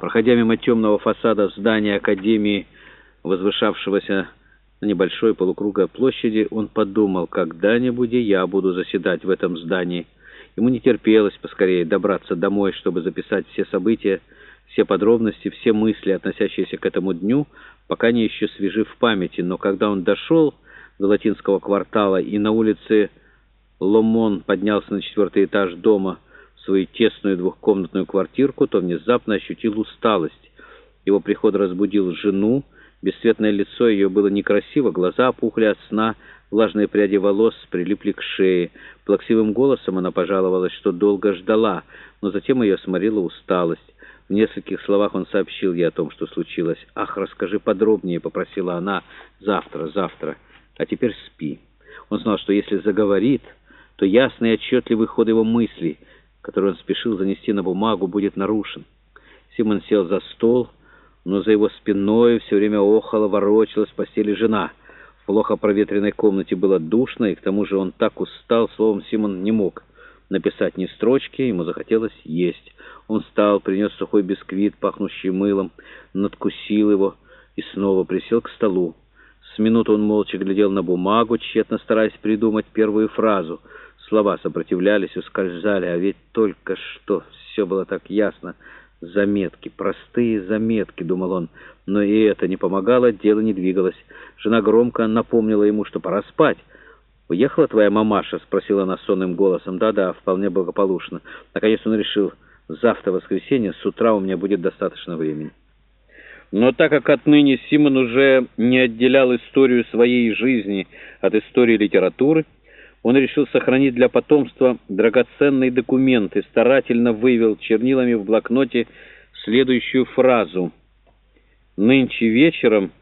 Проходя мимо темного фасада здания Академии, возвышавшегося на небольшой полукругой площади, он подумал, когда-нибудь я буду заседать в этом здании. Ему не терпелось поскорее добраться домой, чтобы записать все события, все подробности, все мысли, относящиеся к этому дню, пока они еще свежи в памяти. Но когда он дошел до латинского квартала и на улице Ломон поднялся на четвертый этаж дома свою тесную двухкомнатную квартирку, то внезапно ощутил усталость. Его приход разбудил жену, Бесцветное лицо ее было некрасиво, глаза опухли от сна, влажные пряди волос прилипли к шее. Плаксивым голосом она пожаловалась, что долго ждала, но затем ее сморила усталость. В нескольких словах он сообщил ей о том, что случилось. «Ах, расскажи подробнее», — попросила она. «Завтра, завтра. А теперь спи». Он знал, что если заговорит, то ясный и отчетливый ход его мыслей, который он спешил занести на бумагу, будет нарушен. Симон сел за стол но за его спиной все время охала, ворочалась в постели жена. В плохо проветренной комнате было душно, и к тому же он так устал, словом, Симон не мог написать ни строчки, ему захотелось есть. Он встал, принес сухой бисквит, пахнущий мылом, надкусил его и снова присел к столу. С минуту он молча глядел на бумагу, тщетно стараясь придумать первую фразу. Слова сопротивлялись, ускользали, а ведь только что все было так ясно — Заметки, простые заметки, думал он, но и это не помогало, дело не двигалось. Жена громко напомнила ему, что пора спать. «Уехала твоя мамаша?» — спросила она сонным голосом. «Да-да, вполне благополучно. Наконец он решил, завтра воскресенье, с утра у меня будет достаточно времени». Но так как отныне Симон уже не отделял историю своей жизни от истории литературы, он решил сохранить для потомства драгоценный документ и старательно вывел чернилами в блокноте следующую фразу. «Нынче вечером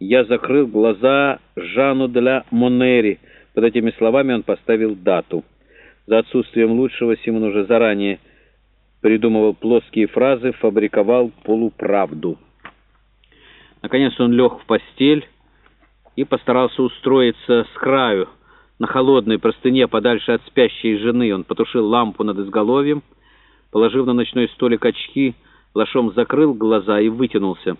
я закрыл глаза Жану для Монери». Под этими словами он поставил дату. За отсутствием лучшего Симон уже заранее придумывал плоские фразы, фабриковал полуправду. Наконец он лег в постель и постарался устроиться с краю, на холодной простыне подальше от спящей жены он потушил лампу над изголовьем, положив на ночной столик очки, лошом закрыл глаза и вытянулся.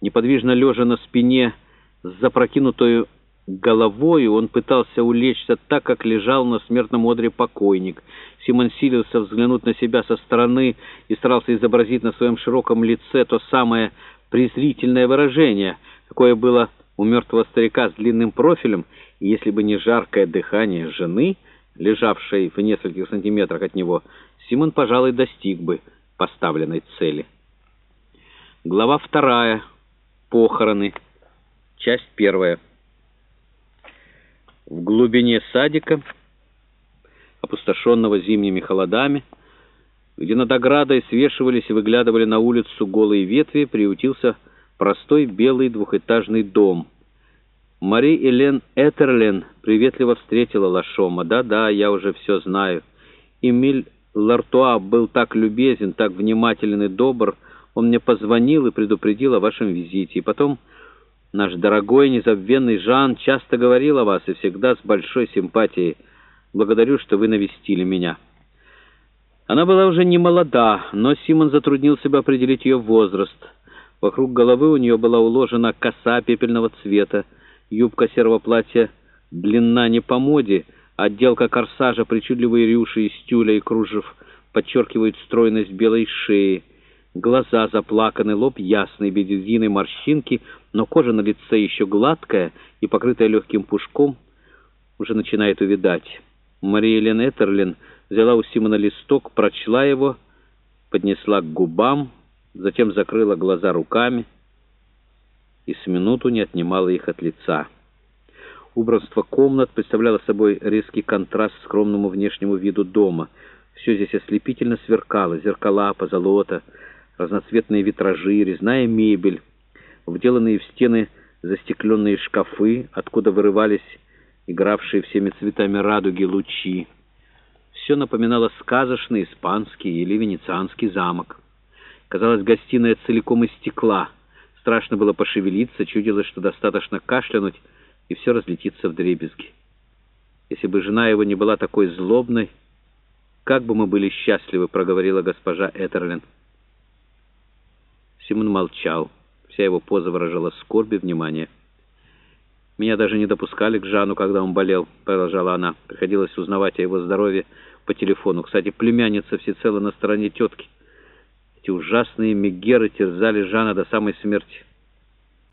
Неподвижно лежа на спине с запрокинутой головой, он пытался улечься так, как лежал на смертном одре покойник. Симон силился взглянуть на себя со стороны и старался изобразить на своем широком лице то самое презрительное выражение, какое было у мертвого старика с длинным профилем, если бы не жаркое дыхание жены, лежавшей в нескольких сантиметрах от него, Симон, пожалуй, достиг бы поставленной цели. Глава вторая. Похороны. Часть первая. В глубине садика, опустошенного зимними холодами, где над оградой свешивались и выглядывали на улицу голые ветви, приютился простой белый двухэтажный дом — Мари Элен Этерлен приветливо встретила Лашома. «Да-да, я уже все знаю». Эмиль Лартуа был так любезен, так внимателен и добр. Он мне позвонил и предупредил о вашем визите. И потом наш дорогой незабвенный Жан часто говорил о вас и всегда с большой симпатией. Благодарю, что вы навестили меня». Она была уже не молода, но Симон затруднил себя определить ее возраст. Вокруг головы у нее была уложена коса пепельного цвета. Юбка серого платья длинна не по моде, отделка корсажа, причудливые рюши из тюля и кружев подчеркивают стройность белой шеи. Глаза заплаканы, лоб ясный, без единой морщинки, но кожа на лице еще гладкая и покрытая легким пушком уже начинает увидать. Мария Элен Этерлин взяла у Симона листок, прочла его, поднесла к губам, затем закрыла глаза руками — и с минуту не отнимала их от лица. Убранство комнат представляло собой резкий контраст скромному внешнему виду дома. Все здесь ослепительно сверкало, зеркала, позолота, разноцветные витражи, резная мебель, вделанные в стены застекленные шкафы, откуда вырывались игравшие всеми цветами радуги лучи. Все напоминало сказочный испанский или венецианский замок. Казалось, гостиная целиком из стекла — Страшно было пошевелиться, чудилось, что достаточно кашлянуть, и все разлетится в дребезги. Если бы жена его не была такой злобной, как бы мы были счастливы, проговорила госпожа Этерлин. Симон молчал. Вся его поза выражала скорбь и внимание. «Меня даже не допускали к Жану, когда он болел», — продолжала она. «Приходилось узнавать о его здоровье по телефону. Кстати, племянница всецело на стороне тетки. Эти ужасные мегеры терзали Жана до самой смерти».